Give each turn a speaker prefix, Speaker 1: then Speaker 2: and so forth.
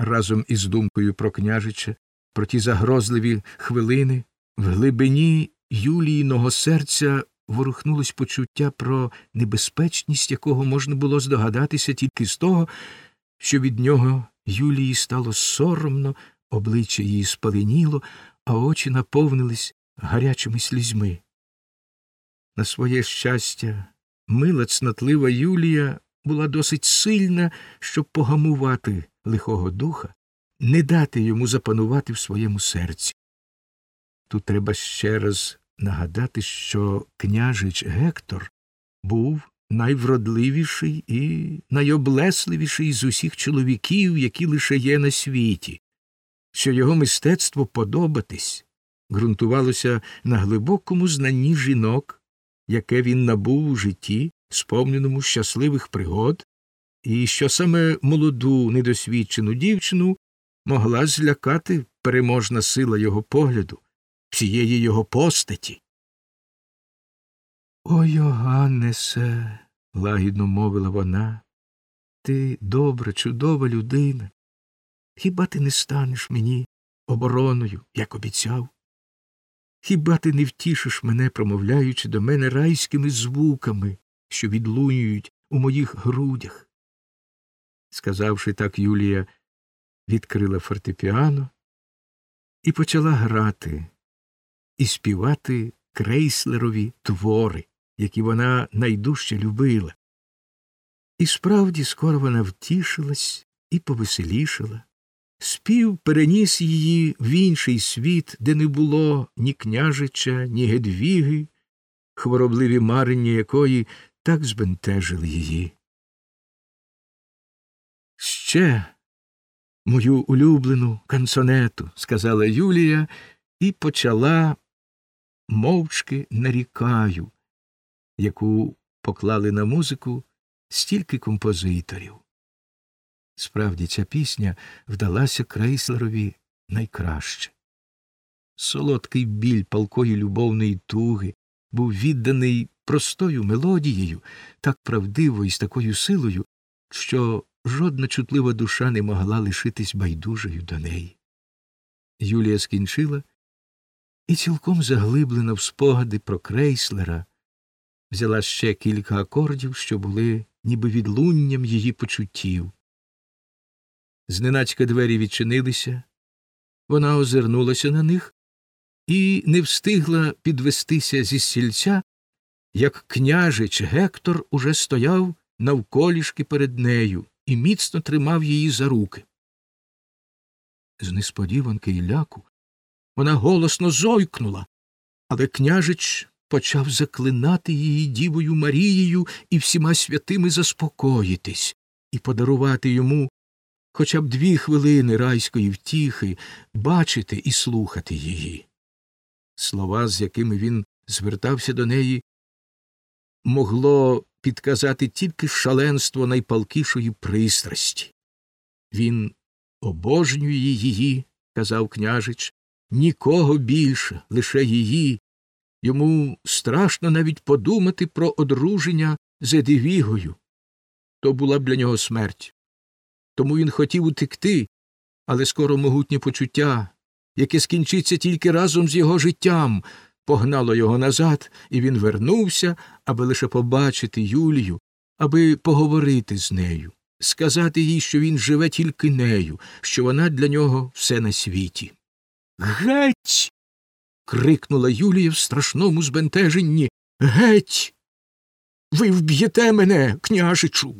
Speaker 1: разом із думкою про княжича, про ті загрозливі хвилини, в глибині Юліїного серця ворухнулось почуття про небезпечність, якого можна було здогадатися тільки з того, що від нього Юлії стало соромно, обличчя її спаленіло, а очі наповнились гарячими слізьми. На своє щастя, мила цнотлива Юлія була досить сильна, щоб погамувати лихого духа, не дати йому запанувати в своєму серці. Тут треба ще раз нагадати, що княжич Гектор був найвродливіший і найоблесливіший з усіх чоловіків, які лише є на світі, що його мистецтво подобатись ґрунтувалося на глибокому знанні жінок, яке він набув у житті, сповненому щасливих пригод, і що саме молоду недосвідчену дівчину могла злякати переможна сила його погляду, всієї його постаті. О, Йоганнесе, лагідно мовила вона, ти добра, чудова людина. Хіба ти не станеш мені обороною, як обіцяв? Хіба ти не втішиш мене, промовляючи до мене райськими звуками, що відлунюють у моїх грудях? Сказавши так, Юлія відкрила фортепіано і почала грати і співати крейслерові твори, які вона найдужче любила. І справді скоро вона втішилась і повеселішала. Спів переніс її в інший світ, де не було ні княжича, ні гедвіги, хворобливі марення якої так збентежили її. Ще мою улюблену канцонету, сказала Юлія і почала мовчки нарікаю, яку поклали на музику стільки композиторів. Справді, ця пісня вдалася Крейслерові найкраще. Солодкий біль палкої любовної туги був відданий простою мелодією, так правдиво і з такою силою, що жодна чутлива душа не могла лишитись байдужою до неї. Юлія скінчила і, цілком заглиблена в спогади про крейслера, взяла ще кілька акордів, що були ніби відлунням її почуттів. Зненацька двері відчинилися, вона озирнулася на них і не встигла підвестися зі стільця, як княжич Гектор уже стояв навколішки перед нею і міцно тримав її за руки. З несподіванки і ляку вона голосно зойкнула, але княжич почав заклинати її Дівою Марією і всіма святими заспокоїтись і подарувати йому хоча б дві хвилини райської втіхи, бачити і слухати її. Слова, з якими він звертався до неї, могло підказати тільки шаленство найпалкішої пристрасті. Він обожнює її, казав княжич, нікого більше, лише її. Йому страшно навіть подумати про одруження з Едивігою. То була б для нього смерть. Тому він хотів утекти, але скоро могутнє почуття, яке скінчиться тільки разом з його життям, погнало його назад, і він вернувся, аби лише побачити Юлію, аби поговорити з нею, сказати їй, що він живе тільки нею, що вона для нього все на світі. Геть. крикнула Юлія в страшному збентеженні. Геть. Ви вб'єте мене, княжичу.